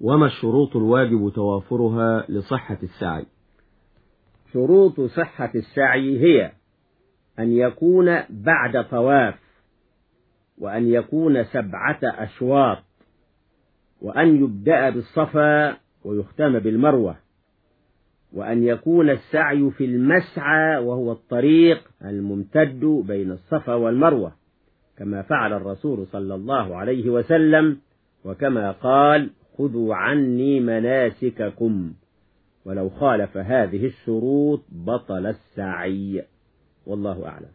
وما الشروط الواجب توافرها لصحة السعي؟ شروط صحة السعي هي أن يكون بعد طواف وأن يكون سبعة أشواط وأن يبدأ بالصفا ويختم بالمروة وأن يكون السعي في المسعى وهو الطريق الممتد بين الصفا والمروة كما فعل الرسول صلى الله عليه وسلم وكما قال خذوا عني مناسككم. ولو خالف هذه الشروط بطل السعي. والله أعلم.